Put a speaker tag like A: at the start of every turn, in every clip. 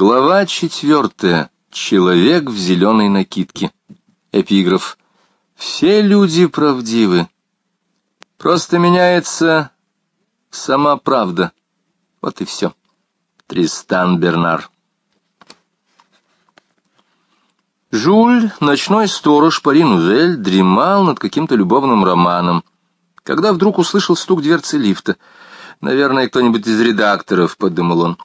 A: Глава четвертая. Человек в зеленой накидке. Эпиграф. Все люди правдивы. Просто меняется сама правда. Вот и все. Тристан Бернар. Жуль, ночной сторож Пари Нувель, дремал над каким-то любовным романом, когда вдруг услышал стук дверцы лифта. «Наверное, кто-нибудь из редакторов», — подумал он.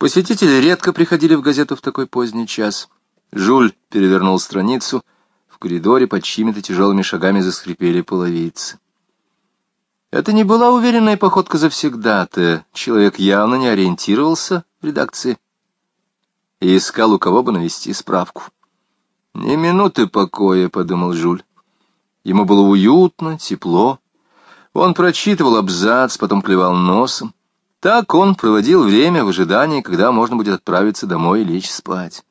A: Посетители редко приходили в газету в такой поздний час. Жуль перевернул страницу. В коридоре под чьими-то тяжелыми шагами заскрипели половицы. Это не была уверенная походка завсегдатая. Человек явно не ориентировался в редакции и искал, у кого бы навести справку. «Ни минуты покоя», — подумал Жуль. Ему было уютно, тепло. Он прочитывал абзац, потом клевал носом. Так он проводил время в ожидании, когда можно будет отправиться домой и лечь спать.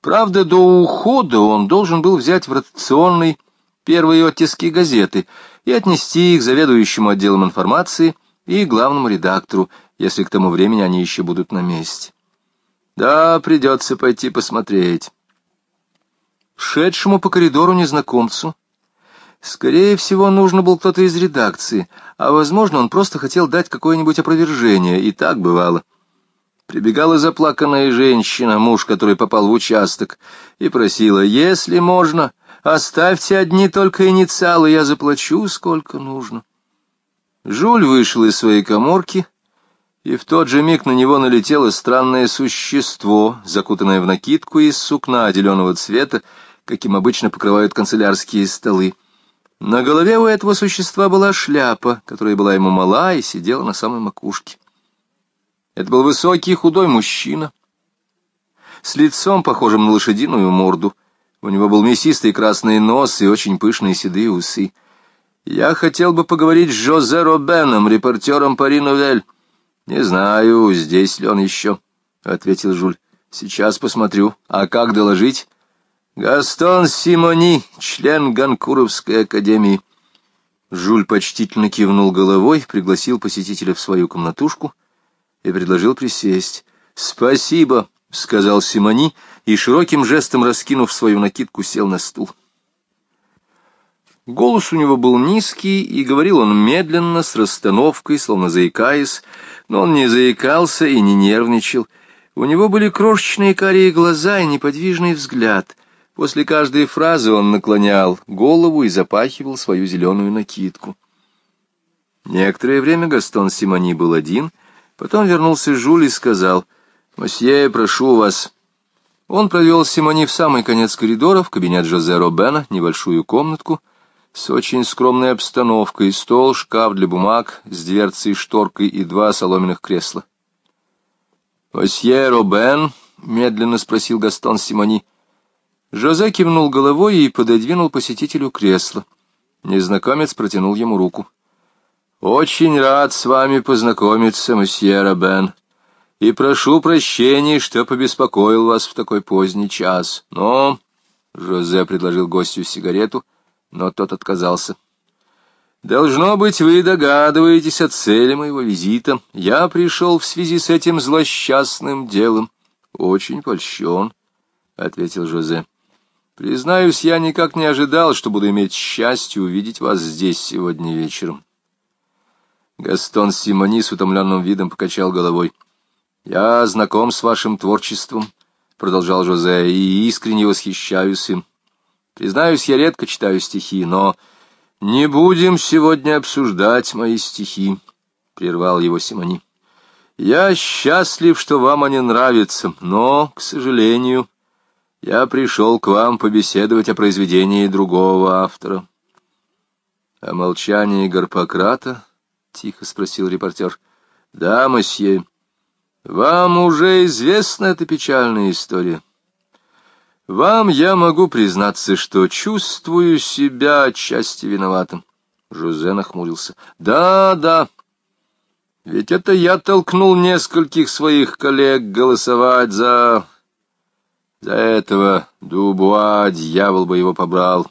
A: Правда, до ухода он должен был взять в ротационный первые оттиски газеты и отнести их заведующему отделом информации и главному редактору, если к тому времени они еще будут на месте. Да, придется пойти посмотреть. Шедшему по коридору незнакомцу Скорее всего, нужно был кто-то из редакции, а, возможно, он просто хотел дать какое-нибудь опровержение, и так бывало. Прибегала заплаканная женщина, муж, который попал в участок, и просила, если можно, оставьте одни только инициалы, я заплачу, сколько нужно. Жуль вышел из своей коморки, и в тот же миг на него налетело странное существо, закутанное в накидку из сукна зеленого цвета, каким обычно покрывают канцелярские столы. На голове у этого существа была шляпа, которая была ему мала и сидела на самой макушке. Это был высокий худой мужчина, с лицом, похожим на лошадиную морду. У него был мясистый красный нос и очень пышные седые усы. Я хотел бы поговорить с Жозе Робеном, репортером Пари Новель. Не знаю, здесь ли он еще, — ответил Жуль. Сейчас посмотрю. А как доложить? Гастон Симони, член Ганкуровской академии. Жуль почтительно кивнул головой, пригласил посетителя в свою комнатушку и предложил присесть. «Спасибо», — сказал Симони, и широким жестом, раскинув свою накидку, сел на стул. Голос у него был низкий, и говорил он медленно, с расстановкой, словно заикаясь, но он не заикался и не нервничал. У него были крошечные карие глаза и неподвижный взгляд — После каждой фразы он наклонял голову и запахивал свою зеленую накидку. Некоторое время Гастон Симони был один, потом вернулся Жюль и сказал, «Мосье, прошу вас». Он провел Симони в самый конец коридора, в кабинет Жозе Робена, небольшую комнатку, с очень скромной обстановкой, стол, шкаф для бумаг, с дверцей, шторкой и два соломенных кресла. «Мосье Робен?» — медленно спросил Гастон Симони. Жозе кивнул головой и пододвинул посетителю кресло. Незнакомец протянул ему руку. «Очень рад с вами познакомиться, месье Робен, и прошу прощения, что побеспокоил вас в такой поздний час. Но...» Жозе предложил гостю сигарету, но тот отказался. «Должно быть, вы догадываетесь о цели моего визита. Я пришел в связи с этим злосчастным делом. Очень польщен», — ответил Жозе. Признаюсь, я никак не ожидал, что буду иметь счастье увидеть вас здесь сегодня вечером. Гастон Симони с утомленным видом покачал головой. «Я знаком с вашим творчеством», — продолжал Жозе, — «и искренне восхищаюсь им. Признаюсь, я редко читаю стихи, но не будем сегодня обсуждать мои стихи», — прервал его Симони. «Я счастлив, что вам они нравятся, но, к сожалению...» Я пришел к вам побеседовать о произведении другого автора. — О молчании Гарпократа? — тихо спросил репортер. — Да, мосье. Вам уже известна эта печальная история. Вам я могу признаться, что чувствую себя отчасти виноватым. Жозе нахмурился. — Да, да. Ведь это я толкнул нескольких своих коллег голосовать за за этого Дубуа дьявол бы его побрал.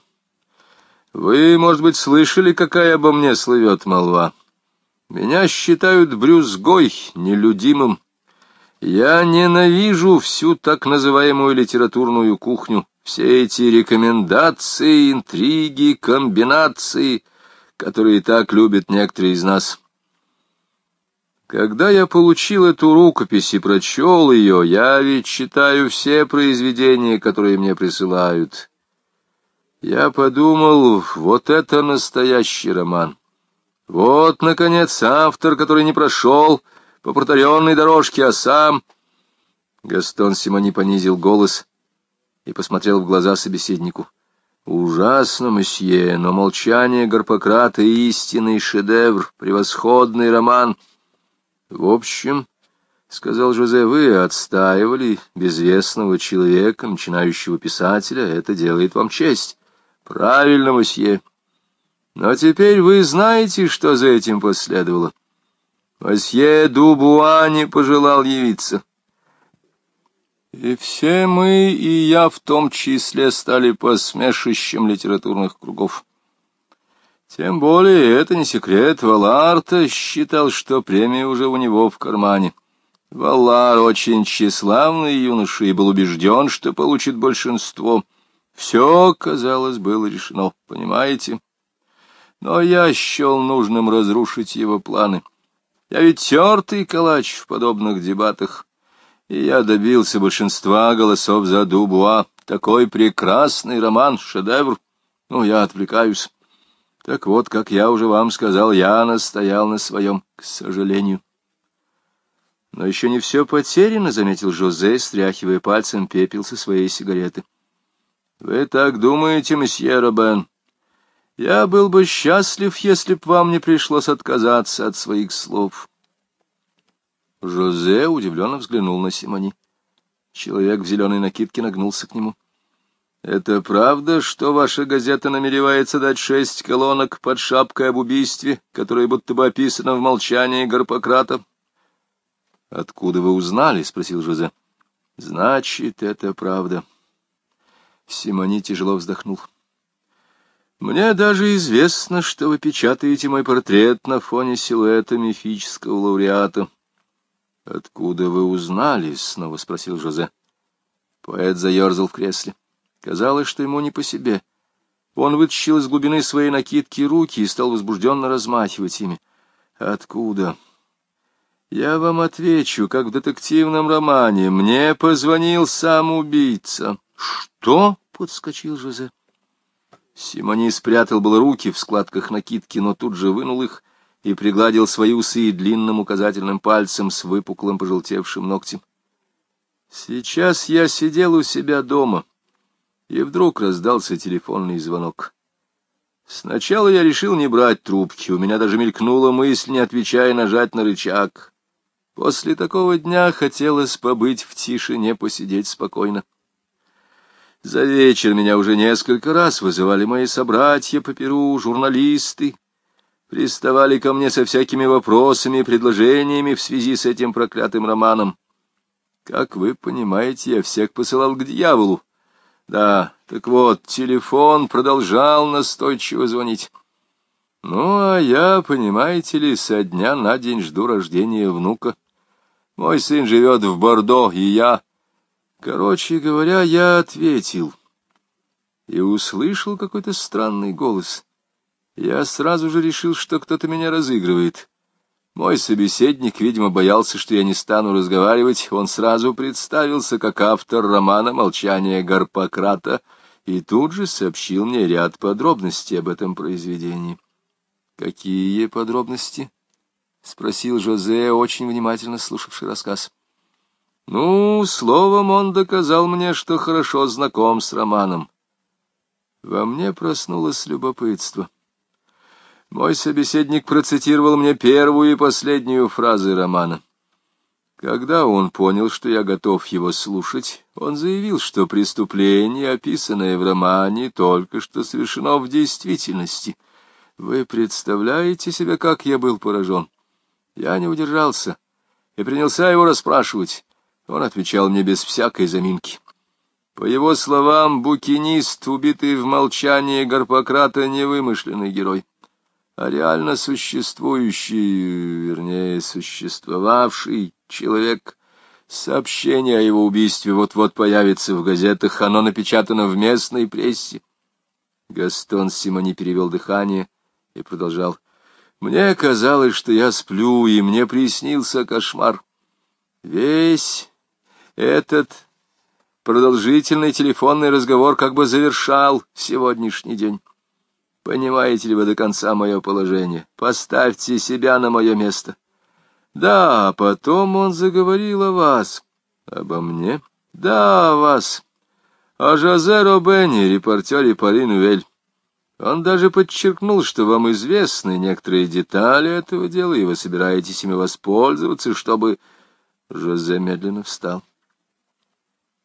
A: Вы, может быть, слышали, какая обо мне слывет молва? Меня считают брюзгой, нелюдимым. Я ненавижу всю так называемую литературную кухню, все эти рекомендации, интриги, комбинации, которые так любят некоторые из нас. Когда я получил эту рукопись и прочел ее, я ведь читаю все произведения, которые мне присылают. Я подумал, вот это настоящий роман. Вот, наконец, автор, который не прошел по протаренной дорожке, а сам... Гастон Симони понизил голос и посмотрел в глаза собеседнику. «Ужасно, месье, но молчание Гарпократа — истинный шедевр, превосходный роман». В общем, — сказал Жозе, — вы отстаивали безвестного человека, начинающего писателя, это делает вам честь. Правильно, мосье. Но теперь вы знаете, что за этим последовало. Мосье Дубуа не пожелал явиться. И все мы, и я в том числе, стали посмешищем литературных кругов. Тем более, это не секрет, Валарта считал, что премия уже у него в кармане. Валар очень тщеславный юноша и был убежден, что получит большинство. Все, казалось, было решено, понимаете? Но я счел нужным разрушить его планы. Я ведь тертый калач в подобных дебатах, и я добился большинства голосов за Дубуа. Такой прекрасный роман, шедевр. Ну, я отвлекаюсь. Так вот, как я уже вам сказал, я настоял на своем, к сожалению. Но еще не все потеряно, — заметил Жозе, стряхивая пальцем пепел со своей сигареты. — Вы так думаете, месье Робен? Я был бы счастлив, если б вам не пришлось отказаться от своих слов. Жозе удивленно взглянул на Симони. Человек в зеленой накидке нагнулся к нему. — это правда, что ваша газета намеревается дать шесть колонок под шапкой об убийстве, которое будто бы описано в молчании Гарпократа? — Откуда вы узнали? — спросил Жозе. — Значит, это правда. Симони тяжело вздохнул. — Мне даже известно, что вы печатаете мой портрет на фоне силуэта мифического лауреата. — Откуда вы узнали? — снова спросил Жозе. Поэт заерзал в кресле. Казалось, что ему не по себе. Он вытащил из глубины своей накидки руки и стал возбужденно размахивать ими. «Откуда?» «Я вам отвечу, как в детективном романе. Мне позвонил сам убийца». «Что?» — подскочил Жозе. Симони спрятал было руки в складках накидки, но тут же вынул их и пригладил свои усы длинным указательным пальцем с выпуклым пожелтевшим ногтем. «Сейчас я сидел у себя дома» и вдруг раздался телефонный звонок. Сначала я решил не брать трубки, у меня даже мелькнула мысль, не отвечая, нажать на рычаг. После такого дня хотелось побыть в тишине, посидеть спокойно. За вечер меня уже несколько раз вызывали мои собратья по Перу, журналисты, приставали ко мне со всякими вопросами и предложениями в связи с этим проклятым романом. Как вы понимаете, я всех посылал к дьяволу. Да, так вот, телефон продолжал настойчиво звонить. Ну, а я, понимаете ли, со дня на день жду рождения внука. Мой сын живет в Бордо, и я... Короче говоря, я ответил и услышал какой-то странный голос. Я сразу же решил, что кто-то меня разыгрывает. Мой собеседник, видимо, боялся, что я не стану разговаривать. Он сразу представился как автор романа «Молчание Гарпократа» и тут же сообщил мне ряд подробностей об этом произведении. «Какие подробности?» — спросил Жозе, очень внимательно слушавший рассказ. «Ну, словом, он доказал мне, что хорошо знаком с романом. Во мне проснулось любопытство». Мой собеседник процитировал мне первую и последнюю фразы романа. Когда он понял, что я готов его слушать, он заявил, что преступление, описанное в романе, только что совершено в действительности. Вы представляете себе, как я был поражен? Я не удержался и принялся его расспрашивать. Он отвечал мне без всякой заминки. По его словам, букинист, убитый в молчании Гарпократа, невымышленный герой а реально существующий, вернее, существовавший человек Сообщение о его убийстве вот-вот появится в газетах, оно напечатано в местной прессе. Гастон Симони перевел дыхание и продолжал. Мне казалось, что я сплю, и мне приснился кошмар. Весь этот продолжительный телефонный разговор как бы завершал сегодняшний день. Понимаете ли вы до конца мое положение? Поставьте себя на мое место. Да, потом он заговорил о вас. Обо мне? Да, о вас. О Жозе Робене, репортере Пари Нувель. Он даже подчеркнул, что вам известны некоторые детали этого дела, и вы собираетесь ими воспользоваться, чтобы... Жозе медленно встал.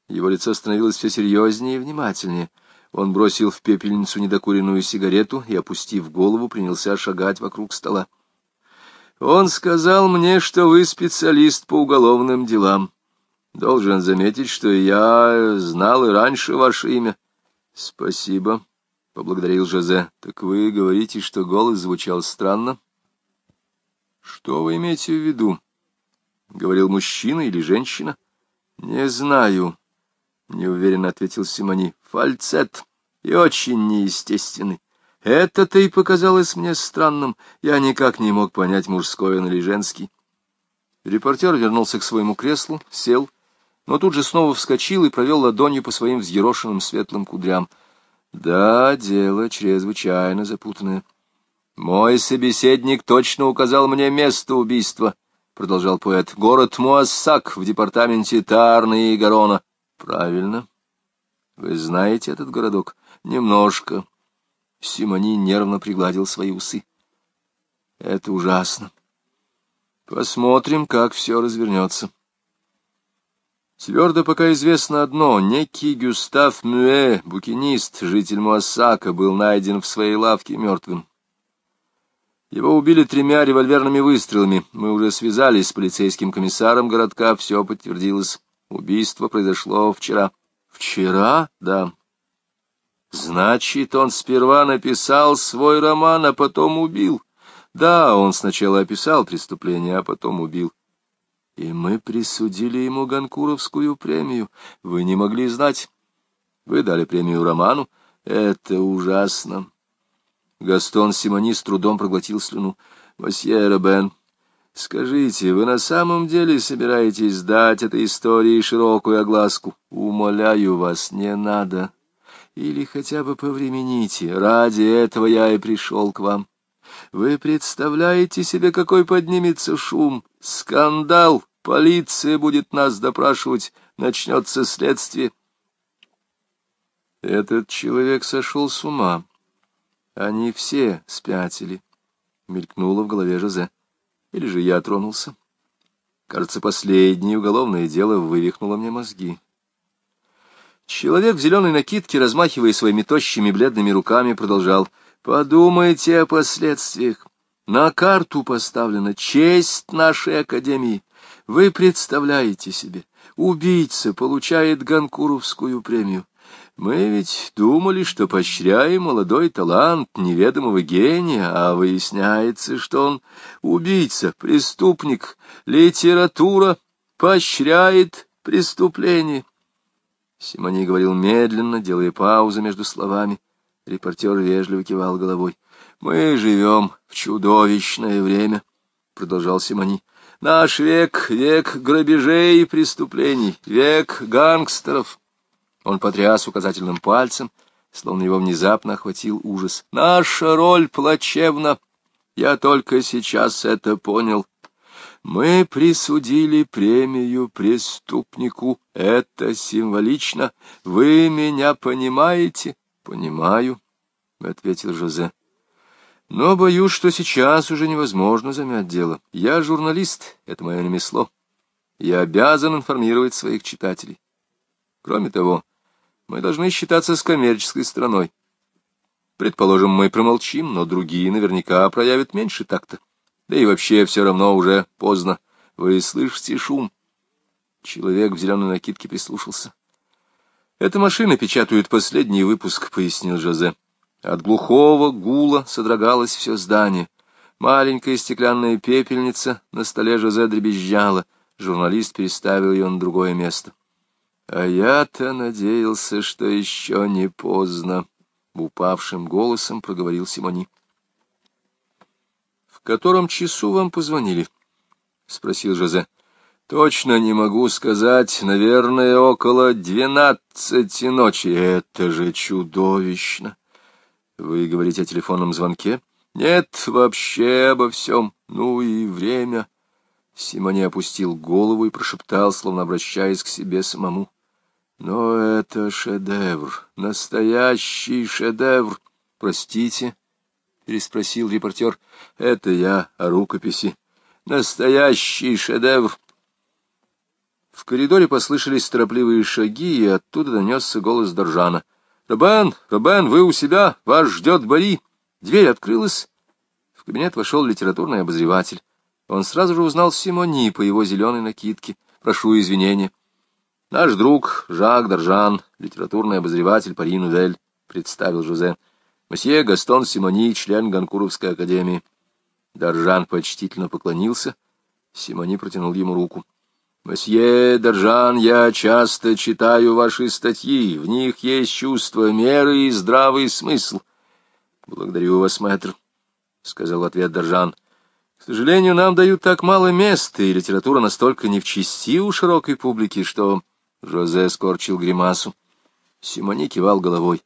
A: Его лицо становилось все серьезнее и внимательнее. Он бросил в пепельницу недокуренную сигарету и, опустив голову, принялся шагать вокруг стола. «Он сказал мне, что вы специалист по уголовным делам. Должен заметить, что я знал и раньше ваше имя». «Спасибо», — поблагодарил Жозе. «Так вы говорите, что голос звучал странно?» «Что вы имеете в виду?» — говорил мужчина или женщина. «Не знаю», — неуверенно ответил Симони. «Фальцет и очень неестественный. Это-то и показалось мне странным. Я никак не мог понять, мужской он или женский». Репортер вернулся к своему креслу, сел, но тут же снова вскочил и провел ладонью по своим взъерошенным светлым кудрям. «Да, дело чрезвычайно запутанное. Мой собеседник точно указал мне место убийства» продолжал поэт, — город Муассак в департаменте Тарны и Гарона. Правильно. Вы знаете этот городок? Немножко. Симони нервно пригладил свои усы. Это ужасно. Посмотрим, как все развернется. Твердо пока известно одно. Некий Гюстав Мюэ, букинист, житель Муассака, был найден в своей лавке мертвым. Его убили тремя револьверными выстрелами. Мы уже связались с полицейским комиссаром городка, все подтвердилось. Убийство произошло вчера. Вчера? Да. Значит, он сперва написал свой роман, а потом убил. Да, он сначала описал преступление, а потом убил. И мы присудили ему Ганкуровскую премию. Вы не могли знать. Вы дали премию роману. Это ужасно. Гастон Симони с трудом проглотил слюну. «Мосье Робен, скажите, вы на самом деле собираетесь дать этой истории широкую огласку? Умоляю вас, не надо. Или хотя бы повремените. Ради этого я и пришел к вам. Вы представляете себе, какой поднимется шум? Скандал! Полиция будет нас допрашивать, начнется следствие». Этот человек сошел с ума. Они все спятили, — мелькнуло в голове Жозе. Или же я тронулся. Кажется, последнее уголовное дело вывихнуло мне мозги. Человек в зеленой накидке, размахивая своими тощими бледными руками, продолжал. «Подумайте о последствиях. На карту поставлена честь нашей академии. Вы представляете себе, убийца получает Ганкуровскую премию. Мы ведь думали, что поощряем молодой талант неведомого гения, а выясняется, что он убийца, преступник, литература поощряет преступление. Симони говорил медленно, делая паузы между словами. Репортер вежливо кивал головой. «Мы живем в чудовищное время», — продолжал Симони. «Наш век — век грабежей и преступлений, век гангстеров». Он потряс указательным пальцем, словно его внезапно охватил ужас. «Наша роль плачевна. Я только сейчас это понял. Мы присудили премию преступнику. Это символично. Вы меня понимаете?» «Понимаю», — ответил Жозе. «Но боюсь, что сейчас уже невозможно замять дело. Я журналист, это мое ремесло. Я обязан информировать своих читателей. Кроме того, мы должны считаться с коммерческой стороной. Предположим, мы промолчим, но другие наверняка проявят меньше такта. Да и вообще все равно уже поздно. Вы слышите шум? Человек в зеленой накидке прислушался. «Эта машина печатает последний выпуск», — пояснил Жозе. От глухого гула содрогалось все здание. Маленькая стеклянная пепельница на столе Жозе дребезжала. Журналист переставил ее на другое место. А я-то надеялся, что еще не поздно, — упавшим голосом проговорил Симони. — В котором часу вам позвонили? — спросил Жозе. — Точно не могу сказать. Наверное, около двенадцати ночи. Это же чудовищно! Вы говорите о телефонном звонке? Нет, вообще обо всем. Ну и время. Симони опустил голову и прошептал, словно обращаясь к себе самому. Но это шедевр, настоящий шедевр. Простите, переспросил репортер. Это я о рукописи. Настоящий шедевр. В коридоре послышались торопливые шаги, и оттуда донесся голос Доржана. «Робен, Робен, вы у себя? Вас ждет Бори!» Дверь открылась. В кабинет вошел литературный обозреватель. Он сразу же узнал Симони по его зеленой накидке. «Прошу извинения». Наш друг Жак Доржан, литературный обозреватель Пари Нувель, представил Жозе. Месье Гастон Симони, член Ганкуровской академии. Доржан почтительно поклонился. Симони протянул ему руку. «Месье Доржан, я часто читаю ваши статьи. В них есть чувство меры и здравый смысл». «Благодарю вас, мэтр», — сказал в ответ Доржан. «К сожалению, нам дают так мало места, и литература настолько не в чести у широкой публики, что...» Жозе скорчил гримасу. Симони кивал головой.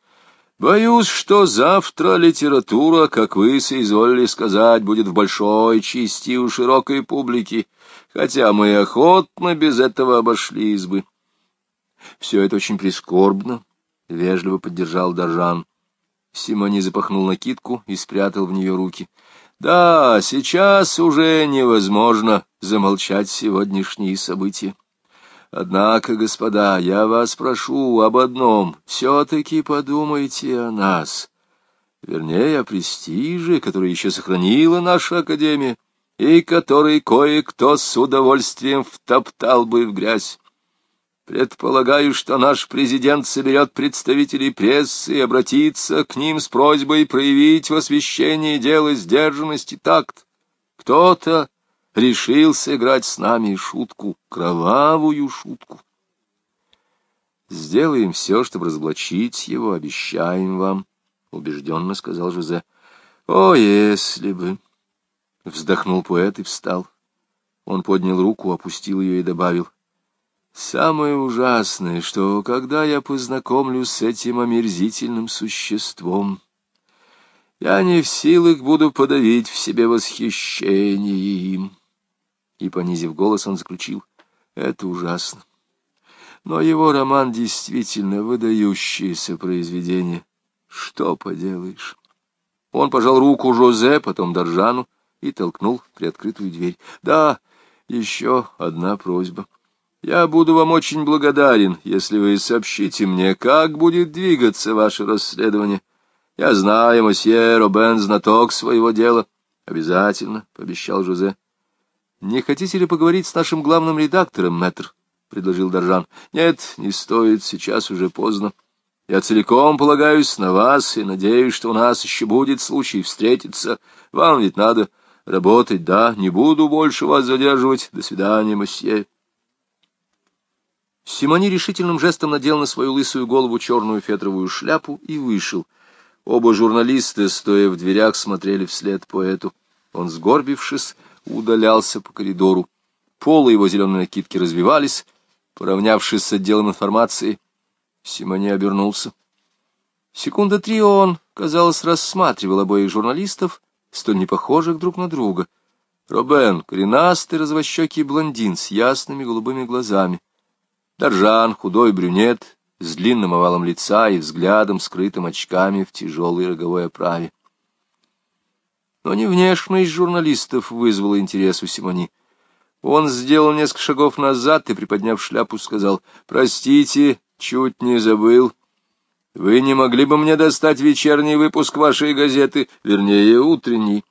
A: «Боюсь, что завтра литература, как вы соизволили сказать, будет в большой части у широкой публики, хотя мы охотно без этого обошлись бы». «Все это очень прискорбно», — вежливо поддержал Доржан. Симони запахнул накидку и спрятал в нее руки. «Да, сейчас уже невозможно замолчать сегодняшние события. Однако, господа, я вас прошу об одном. Все-таки подумайте о нас. Вернее, о престиже, который еще сохранила наша Академия, и который кое-кто с удовольствием втоптал бы в грязь. Предполагаю, что наш президент соберет представителей прессы и обратится к ним с просьбой проявить в освещении дела сдержанность и такт. Кто-то решил сыграть с нами шутку, кровавую шутку. Сделаем все, чтобы разоблачить его, обещаем вам, — убежденно сказал Жозе. — О, если бы! — вздохнул поэт и встал. Он поднял руку, опустил ее и добавил. — Самое ужасное, что когда я познакомлюсь с этим омерзительным существом, я не в силах буду подавить в себе восхищение им. И, понизив голос, он заключил, это ужасно. Но его роман действительно выдающееся произведение. Что поделаешь? Он пожал руку Жозе, потом Доржану и толкнул приоткрытую дверь. Да, еще одна просьба. Я буду вам очень благодарен, если вы сообщите мне, как будет двигаться ваше расследование. Я знаю, мосье Робен знаток своего дела. Обязательно, — пообещал Жозе. «Не хотите ли поговорить с нашим главным редактором, мэтр?» — предложил Доржан. «Нет, не стоит, сейчас уже поздно. Я целиком полагаюсь на вас и надеюсь, что у нас еще будет случай встретиться. Вам ведь надо работать, да? Не буду больше вас задерживать. До свидания, мосье». Симони решительным жестом надел на свою лысую голову черную фетровую шляпу и вышел. Оба журналиста, стоя в дверях, смотрели вслед поэту. Он, сгорбившись, удалялся по коридору. Полы его зеленой накидки развивались, поравнявшись с отделом информации. Симони обернулся. Секунда три он, казалось, рассматривал обоих журналистов, столь непохожих друг на друга. Робен, коренастый развощекий блондин с ясными голубыми глазами. Доржан, худой брюнет, с длинным овалом лица и взглядом, скрытым очками в тяжелой роговой оправе. Но не внешность журналистов вызвала интерес у Симони. Он сделал несколько шагов назад и, приподняв шляпу, сказал, «Простите, чуть не забыл. Вы не могли бы мне достать вечерний выпуск вашей газеты, вернее, утренний?»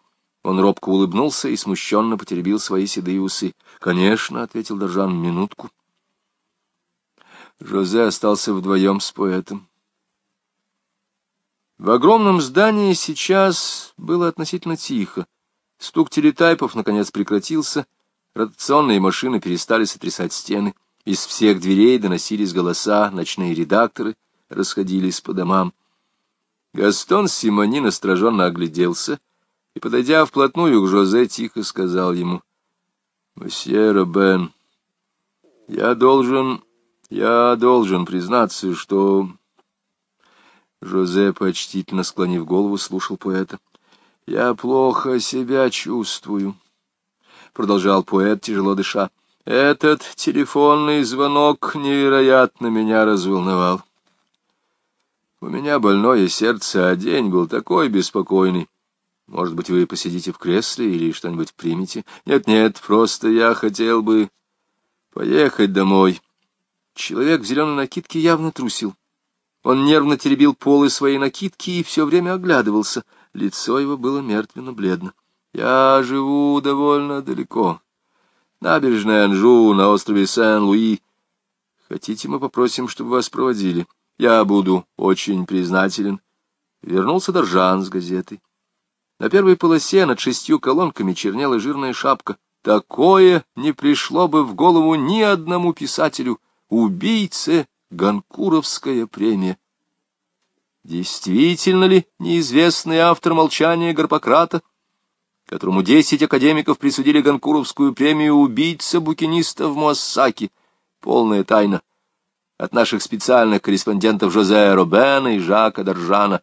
A: Он робко улыбнулся и смущенно потеребил свои седые усы. «Конечно», — ответил Доржан, — «минутку». Жозе остался вдвоем с поэтом. В огромном здании сейчас было относительно тихо. Стук телетайпов, наконец, прекратился. Ротационные машины перестали сотрясать стены. Из всех дверей доносились голоса, ночные редакторы расходились по домам. Гастон Симони настороженно огляделся и, подойдя вплотную к Жозе, тихо сказал ему, «Мсье Робен, я должен, я должен признаться, что...» Жозе, почтительно склонив голову, слушал поэта. «Я плохо себя чувствую», — продолжал поэт, тяжело дыша. «Этот телефонный звонок невероятно меня разволновал. У меня больное сердце, а день был такой беспокойный. Может быть, вы посидите в кресле или что-нибудь примете? Нет-нет, просто я хотел бы поехать домой». Человек в зеленой накидке явно трусил. Он нервно теребил полы своей накидки и все время оглядывался. Лицо его было мертвенно-бледно. «Я живу довольно далеко. Набережная Анжу на острове Сен-Луи. Хотите, мы попросим, чтобы вас проводили? Я буду очень признателен». Вернулся Доржан с газетой. На первой полосе над шестью колонками чернела жирная шапка. Такое не пришло бы в голову ни одному писателю. Убийце Ганкуровская премия. Действительно ли неизвестный автор молчания Гарпократа, которому десять академиков присудили Ганкуровскую премию убийца-букиниста в Муассаке, полная тайна от наших специальных корреспондентов Жозе Робена и Жака Доржана.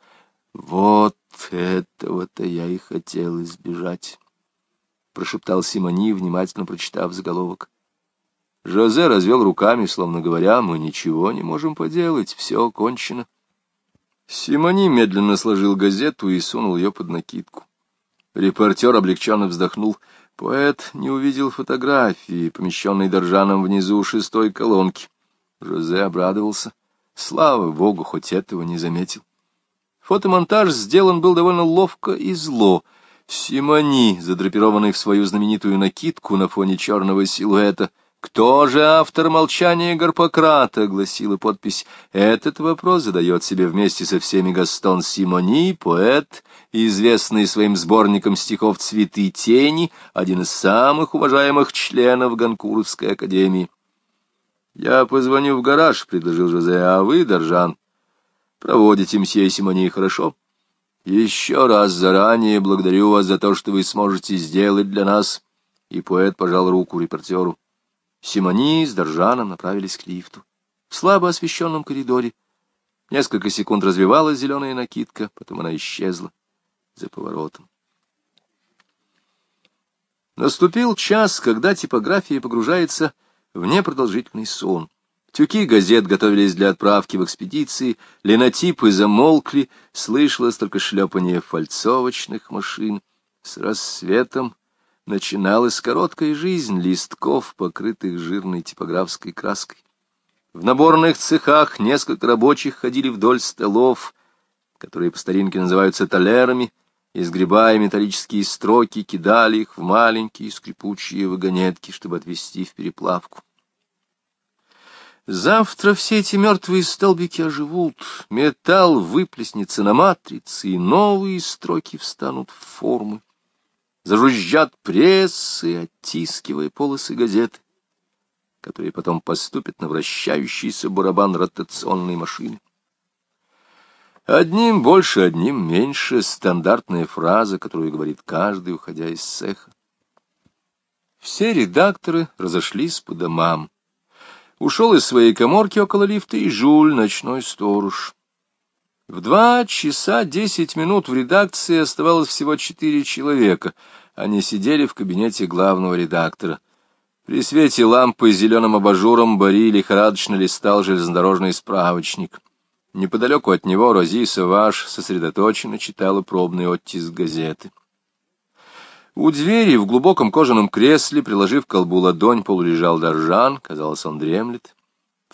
A: Вот этого-то я и хотел избежать, — прошептал Симони, внимательно прочитав заголовок. Жозе развел руками, словно говоря, мы ничего не можем поделать, все кончено. Симони медленно сложил газету и сунул ее под накидку. Репортер облегченно вздохнул. Поэт не увидел фотографии, помещенной Доржаном внизу шестой колонки. Жозе обрадовался. Слава богу, хоть этого не заметил. Фотомонтаж сделан был довольно ловко и зло. Симони, задрапированный в свою знаменитую накидку на фоне черного силуэта, — «Кто же автор молчания Гарпократа?» — гласила подпись. Этот вопрос задает себе вместе со всеми Гастон Симони, поэт, известный своим сборником стихов «Цветы тени», один из самых уважаемых членов Ганкуровской академии. «Я позвоню в гараж», — предложил Жозе, — «а вы, Доржан, проводите мсье Симони хорошо?» «Еще раз заранее благодарю вас за то, что вы сможете сделать для нас». И поэт пожал руку репортеру. Симони с Доржаном направились к лифту. В слабо освещенном коридоре несколько секунд развивалась зеленая накидка, потом она исчезла за поворотом. Наступил час, когда типография погружается в непродолжительный сон. Тюки газет готовились для отправки в экспедиции, ленотипы замолкли, слышалось только шлепание фальцовочных машин. С рассветом начиналась короткая жизнь листков, покрытых жирной типографской краской. В наборных цехах несколько рабочих ходили вдоль столов, которые по старинке называются талерами, и, сгребая металлические строки, кидали их в маленькие скрипучие вагонетки, чтобы отвезти в переплавку. Завтра все эти мертвые столбики оживут, металл выплеснется на матрице, и новые строки встанут в формы зажужжат прессы, оттискивая полосы газеты, которые потом поступят на вращающийся барабан ротационной машины. Одним больше, одним меньше — стандартная фраза, которую говорит каждый, уходя из цеха. Все редакторы разошлись по домам. Ушел из своей коморки около лифта и Жуль, ночной сторож. В два часа десять минут в редакции оставалось всего четыре человека. Они сидели в кабинете главного редактора. При свете лампы с зеленым абажуром Бори лихорадочно листал железнодорожный справочник. Неподалеку от него Рози Саваш сосредоточенно читала пробный оттиск газеты. У двери в глубоком кожаном кресле, приложив колбу ладонь, полулежал Доржан, казалось, он дремлет.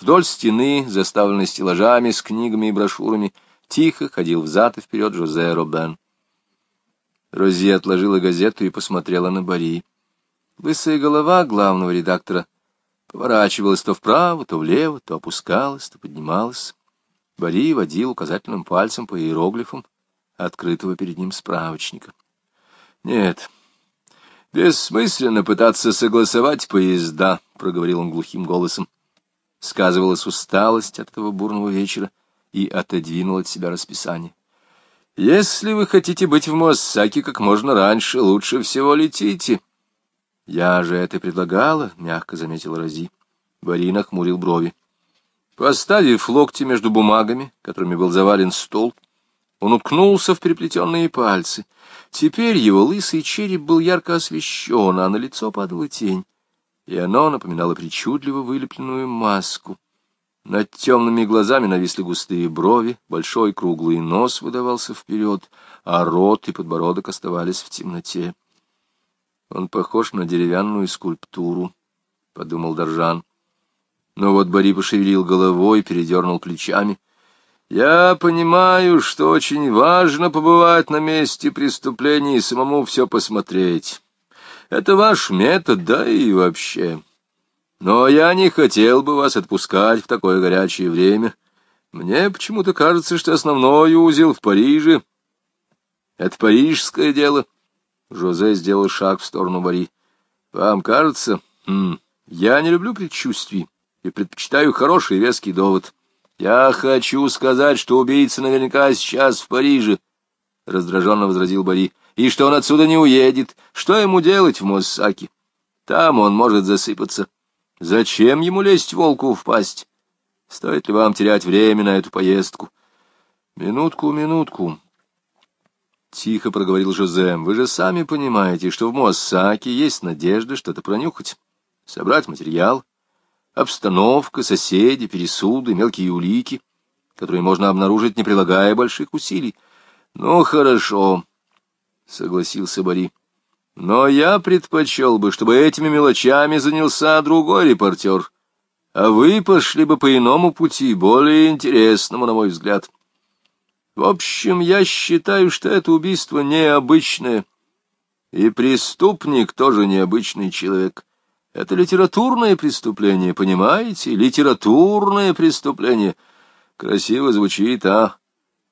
A: Вдоль стены, заставленной стеллажами с книгами и брошюрами, Тихо ходил взад и вперед Жозе Робен. Рози отложила газету и посмотрела на Бори. Лысая голова главного редактора поворачивалась то вправо, то влево, то опускалась, то поднималась. Бори водил указательным пальцем по иероглифам открытого перед ним справочника. Нет, «Бессмысленно пытаться согласовать поезда», — проговорил он глухим голосом. Сказывалась усталость от этого бурного вечера и отодвинул от себя расписание. «Если вы хотите быть в Моссаке как можно раньше, лучше всего летите». «Я же это предлагала», — мягко заметил Рози. Барина хмурил брови. Поставив локти между бумагами, которыми был завален стол, он уткнулся в переплетенные пальцы. Теперь его лысый череп был ярко освещен, а на лицо падала тень, и оно напоминало причудливо вылепленную маску. Над темными глазами нависли густые брови, большой круглый нос выдавался вперед, а рот и подбородок оставались в темноте. «Он похож на деревянную скульптуру», — подумал Доржан. Но вот Бори пошевелил головой, передернул плечами — я понимаю, что очень важно побывать на месте преступления и самому все посмотреть. Это ваш метод, да и вообще. Но я не хотел бы вас отпускать в такое горячее время. Мне почему-то кажется, что основной узел в Париже. Это парижское дело. Жозе сделал шаг в сторону Бари. Вам кажется? Хм, я не люблю предчувствий и предпочитаю хороший веский довод. «Я хочу сказать, что убийца наверняка сейчас в Париже», — раздраженно возразил Бори, — «и что он отсюда не уедет. Что ему делать в Моссаке? Там он может засыпаться. Зачем ему лезть волку в пасть? Стоит ли вам терять время на эту поездку?» «Минутку, минутку», — тихо проговорил Жозе, — «вы же сами понимаете, что в Моссаке есть надежда что-то пронюхать, собрать материал» обстановка, соседи, пересуды, мелкие улики, которые можно обнаружить, не прилагая больших усилий. — Ну, хорошо, — согласился Бори. — Но я предпочел бы, чтобы этими мелочами занялся другой репортер, а вы пошли бы по иному пути, более интересному, на мой взгляд. В общем, я считаю, что это убийство необычное, и преступник тоже необычный человек. — это литературное преступление, понимаете? Литературное преступление. Красиво звучит, а?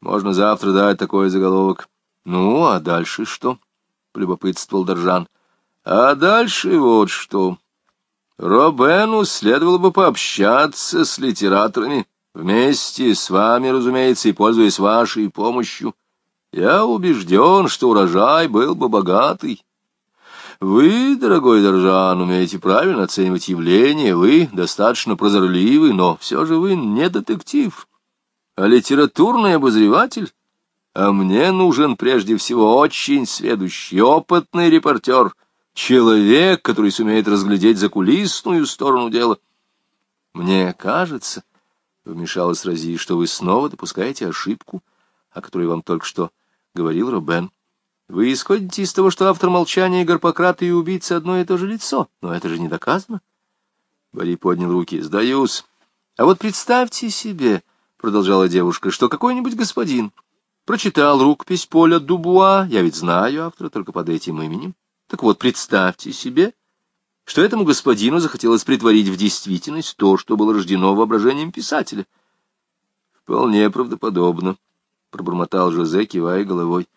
A: Можно завтра дать такой заголовок. Ну, а дальше что? — полюбопытствовал Доржан. А дальше вот что. Робену следовало бы пообщаться с литераторами, вместе с вами, разумеется, и пользуясь вашей помощью. Я убежден, что урожай был бы богатый. Вы, дорогой Доржан, умеете правильно оценивать явления, вы достаточно прозорливы, но все же вы не детектив, а литературный обозреватель. А мне нужен прежде всего очень сведущий, опытный репортер, человек, который сумеет разглядеть закулисную сторону дела. Мне кажется, — вмешалась Рози, — что вы снова допускаете ошибку, о которой вам только что говорил Робен. — вы исходите из того, что автор молчания, Гарпократ и убийца одно и то же лицо. Но это же не доказано. Бори поднял руки. Сдаюсь. А вот представьте себе, продолжала девушка, что какой-нибудь господин прочитал рукопись Поля Дубуа, я ведь знаю автора только под этим именем. Так вот, представьте себе, что этому господину захотелось притворить в действительность то, что было рождено воображением писателя. Вполне правдоподобно, пробормотал Жозе, кивая головой.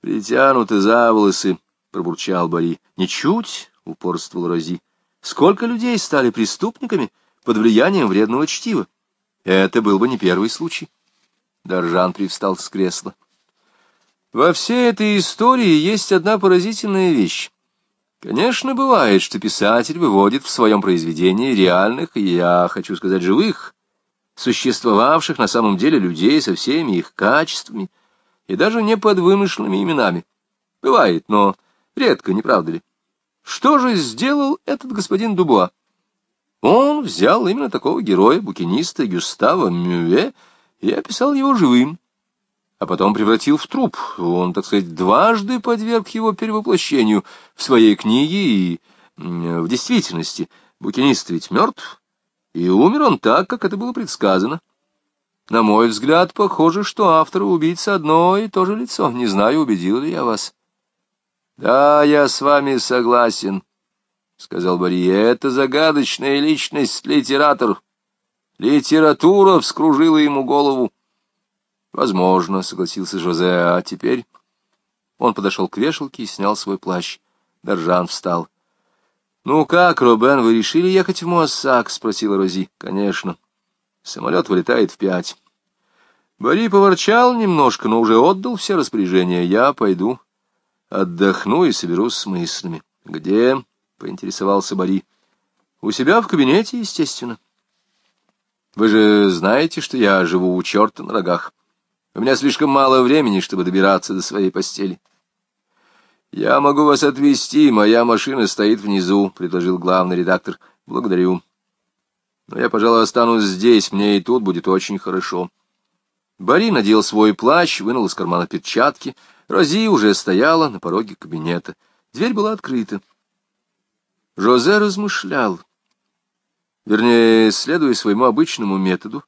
A: Притянуты за волосы, — пробурчал Бори. — Ничуть, — упорствовал Рози. — Сколько людей стали преступниками под влиянием вредного чтива? Это был бы не первый случай. Доржан привстал с кресла. Во всей этой истории есть одна поразительная вещь. Конечно, бывает, что писатель выводит в своем произведении реальных, я хочу сказать, живых, существовавших на самом деле людей со всеми их качествами, и даже не под вымышленными именами. Бывает, но редко, не правда ли? Что же сделал этот господин Дубуа? Он взял именно такого героя, букиниста Гюстава Мюве, и описал его живым, а потом превратил в труп. Он, так сказать, дважды подверг его перевоплощению в своей книге и в действительности. Букинист ведь мертв, и умер он так, как это было предсказано. На мой взгляд, похоже, что автор и убийца одно и то же лицо. Не знаю, убедил ли я вас. — Да, я с вами согласен, — сказал Бори. — Это загадочная личность, литератор. Литература вскружила ему голову. — Возможно, — согласился Жозе. — А теперь... Он подошел к вешалке и снял свой плащ. — Доржан встал. — Ну как, Робен, вы решили ехать в Муассак? — спросила Рози. — Конечно. Самолет вылетает в пять. Бори поворчал немножко, но уже отдал все распоряжения. Я пойду отдохну и соберусь с мыслями. — Где? — поинтересовался Бори. — У себя в кабинете, естественно. Вы же знаете, что я живу у черта на рогах. У меня слишком мало времени, чтобы добираться до своей постели. — Я могу вас отвезти, моя машина стоит внизу, — предложил главный редактор. — Благодарю. Но я, пожалуй, останусь здесь, мне и тут будет очень хорошо. Бори надел свой плащ, вынул из кармана перчатки. Рози уже стояла на пороге кабинета. Дверь была открыта. Жозе размышлял. Вернее, следуя своему обычному методу,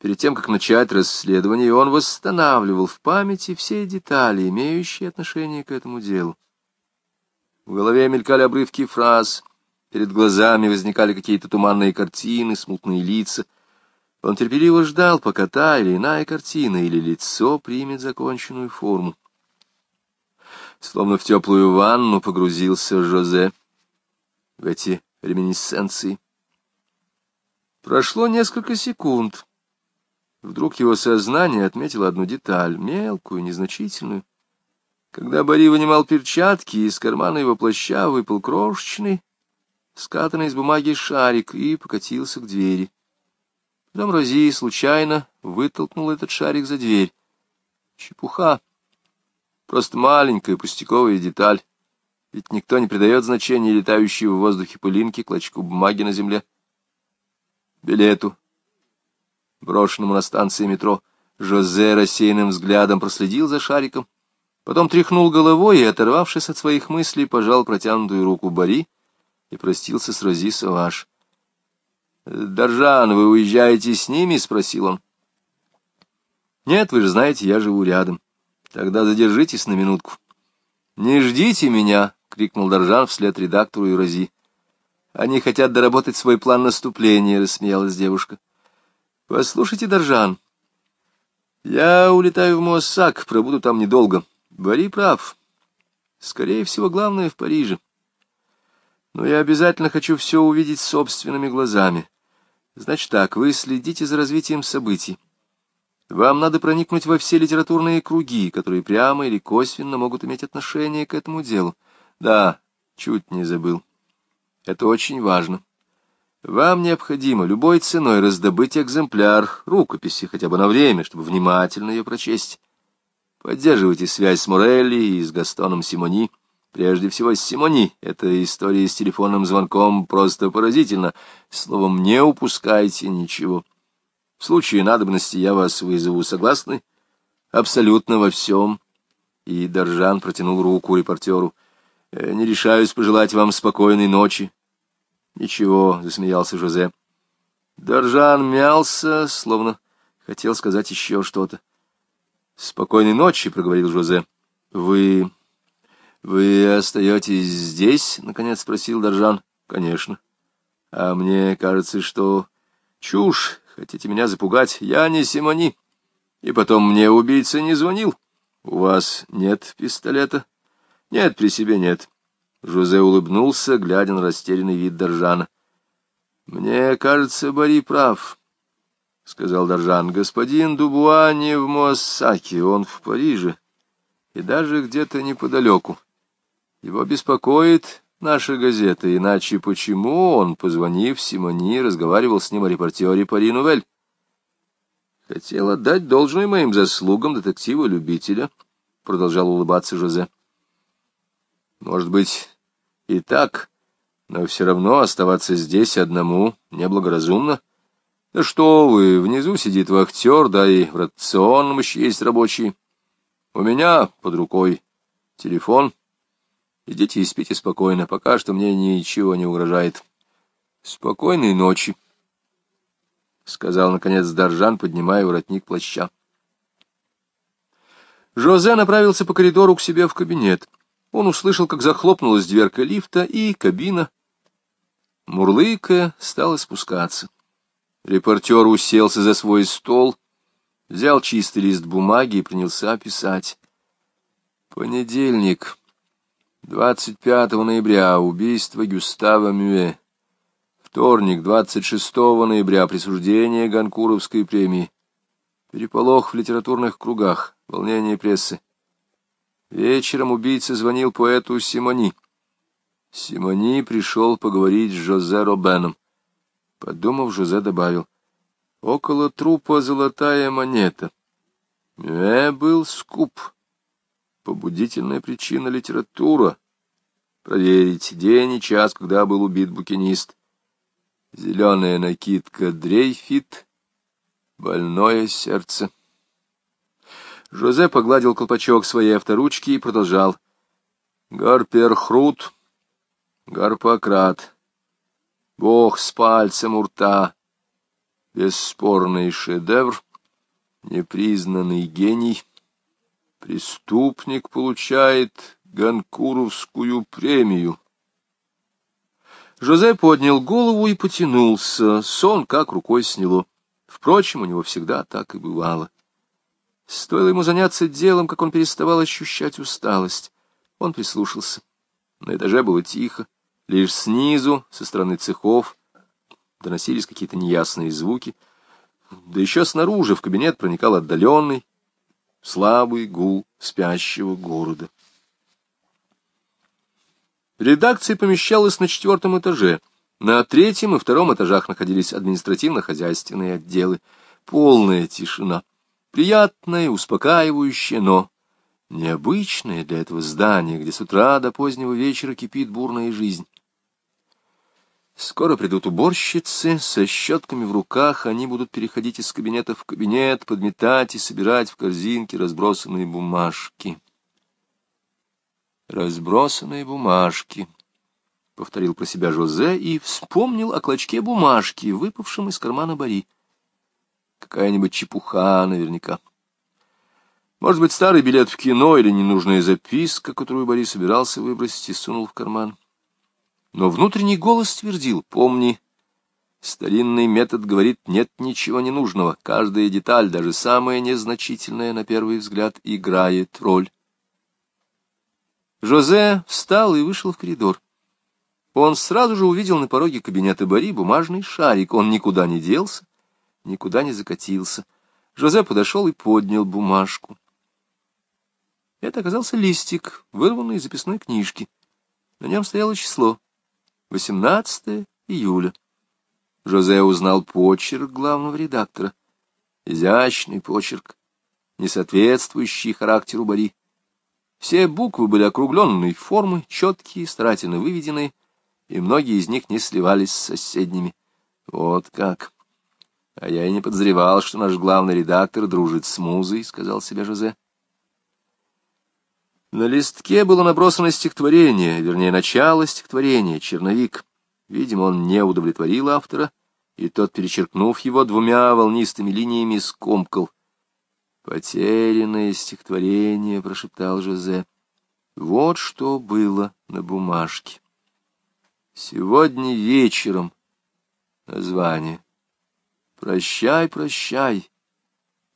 A: перед тем, как начать расследование, он восстанавливал в памяти все детали, имеющие отношение к этому делу. В голове мелькали обрывки фраз, перед глазами возникали какие-то туманные картины, смутные лица. Он терпеливо ждал, пока та или иная картина или лицо примет законченную форму. Словно в теплую ванну погрузился Жозе в эти реминисценции. Прошло несколько секунд. Вдруг его сознание отметило одну деталь, мелкую, незначительную. Когда Бори вынимал перчатки, из кармана его плаща выпал крошечный, скатанный из бумаги шарик и покатился к двери. Потом Рози случайно вытолкнул этот шарик за дверь. Чепуха. Просто маленькая пустяковая деталь. Ведь никто не придает значения летающей в воздухе пылинки клочку бумаги на земле. Билету, брошенному на станции метро, Жозе рассеянным взглядом проследил за шариком, Потом тряхнул головой и, оторвавшись от своих мыслей, пожал протянутую руку Бори и простился с Рози Саваш. «Доржан, вы уезжаете с ними?» — спросил он. «Нет, вы же знаете, я живу рядом. Тогда задержитесь на минутку». «Не ждите меня!» — крикнул Доржан вслед редактору и Рози. «Они хотят доработать свой план наступления», — рассмеялась девушка. «Послушайте, Доржан, я улетаю в Моссак, пробуду там недолго». Бори прав. Скорее всего, главное в Париже. Но я обязательно хочу все увидеть собственными глазами. Значит так, вы следите за развитием событий. Вам надо проникнуть во все литературные круги, которые прямо или косвенно могут иметь отношение к этому делу. Да, чуть не забыл. Это очень важно. Вам необходимо любой ценой раздобыть экземпляр рукописи хотя бы на время, чтобы внимательно ее прочесть. Поддерживайте связь с Морелли и с Гастоном Симони. Прежде всего с Симони. Эта история с телефонным звонком просто поразительна. Словом, не упускайте ничего. В случае надобности я вас вызову. Согласны? Абсолютно во всем. И Доржан протянул руку репортеру. «Э, не решаюсь пожелать вам спокойной ночи. Ничего, засмеялся Жозе. Доржан мялся, словно хотел сказать еще что-то. — Спокойной ночи, — проговорил Жозе. — Вы... вы остаетесь здесь? — наконец спросил Доржан. — Конечно. — А мне кажется, что... Чушь. Хотите меня запугать? Я не Симони. И потом мне убийца не звонил. У вас нет пистолета? Нет, при себе нет. Жозе улыбнулся, глядя на растерянный вид Доржана. Мне кажется, Бори прав. — сказал Доржан, — господин Дубуа не в Моассаке, он в Париже, и даже где-то неподалеку. Его беспокоит наша газета, иначе почему он, позвонив Симони, разговаривал с ним о репортере Пари Нувель? Хотел отдать должное моим заслугам детектива-любителя, — продолжал улыбаться Жозе. Может быть, и так, но все равно оставаться здесь одному неблагоразумно. — да что вы, внизу сидит вахтер, да и в рационном еще есть рабочий. У меня под рукой телефон. Идите и спите спокойно, пока что мне ничего не угрожает. Спокойной ночи, — сказал, наконец, Даржан, поднимая воротник плаща. Жозе направился по коридору к себе в кабинет. Он услышал, как захлопнулась дверка лифта, и кабина, мурлыкая, стала спускаться. Репортер уселся за свой стол, взял чистый лист бумаги и принялся писать. Понедельник. 25 ноября убийство Гюстава Мюэ. Вторник, 26 ноября присуждение Ганкуровской премии. Переполох в литературных кругах, волнение прессы. Вечером убийца звонил поэту Симони. Симони пришел поговорить с Жозе Робеном. Подумав, Жозе добавил. Около трупа золотая монета. Мюэ был скуп. Побудительная причина — литература. Проверить день и час, когда был убит букинист. Зеленая накидка дрейфит, больное сердце. Жозе погладил колпачок своей авторучки и продолжал. Гарперхрут, Гарпократ, Бог с пальцем у рта, бесспорный шедевр, непризнанный гений — Преступник получает Ганкуровскую премию. Жозе поднял голову и потянулся, сон как рукой сняло. Впрочем, у него всегда так и бывало. Стоило ему заняться делом, как он переставал ощущать усталость. Он прислушался. На этаже было тихо. Лишь снизу, со стороны цехов, доносились какие-то неясные звуки. Да еще снаружи в кабинет проникал отдаленный, слабый гул спящего города. Редакция помещалась на четвертом этаже. На третьем и втором этажах находились административно-хозяйственные отделы. Полная тишина. Приятная, успокаивающая, но необычная для этого здания, где с утра до позднего вечера кипит бурная жизнь. Скоро придут уборщицы, со щетками в руках они будут переходить из кабинета в кабинет, подметать и собирать в корзинки разбросанные бумажки. Разбросанные бумажки, — повторил про себя Жозе и вспомнил о клочке бумажки, выпавшем из кармана Бори. Какая-нибудь чепуха наверняка. Может быть, старый билет в кино или ненужная записка, которую Бори собирался выбросить и сунул в карман. Но внутренний голос твердил, помни, старинный метод говорит, нет ничего ненужного, каждая деталь, даже самая незначительная на первый взгляд, играет роль. Жозе встал и вышел в коридор. Он сразу же увидел на пороге кабинета Бори бумажный шарик. Он никуда не делся, никуда не закатился. Жозе подошел и поднял бумажку. Это оказался листик, вырванный из записной книжки. На нем стояло число 18 июля. Жозе узнал почерк главного редактора. Изящный почерк, не соответствующий характеру Бори. Все буквы были округленной формы, четкие, старательно выведенные, и многие из них не сливались с соседними. Вот как. А я и не подозревал, что наш главный редактор дружит с музой, — сказал себе Жозе. На листке было набросано стихотворение, вернее, начало стихотворения, черновик. Видимо, он не удовлетворил автора, и тот, перечеркнув его двумя волнистыми линиями, скомкал. «Потерянное стихотворение», — прошептал Жозе. Вот что было на бумажке. Сегодня вечером название. «Прощай, прощай».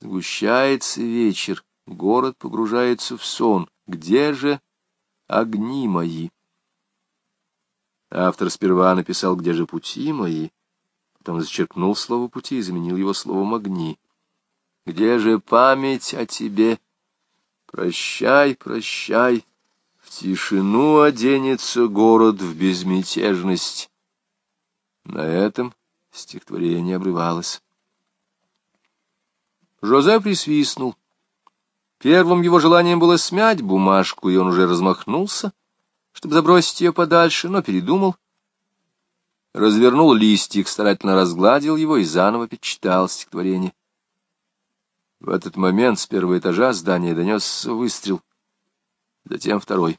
A: Сгущается вечер, город погружается в сон — где же огни мои? Автор сперва написал «Где же пути мои?», потом зачеркнул слово «пути» и заменил его словом «огни». «Где же память о тебе? Прощай, прощай, в тишину оденется город в безмятежность». На этом стихотворение обрывалось. Жозе присвистнул. Первым его желанием было смять бумажку, и он уже размахнулся, чтобы забросить ее подальше, но передумал. Развернул листик, старательно разгладил его и заново перечитал стихотворение. В этот момент с первого этажа здания донесся выстрел, затем второй.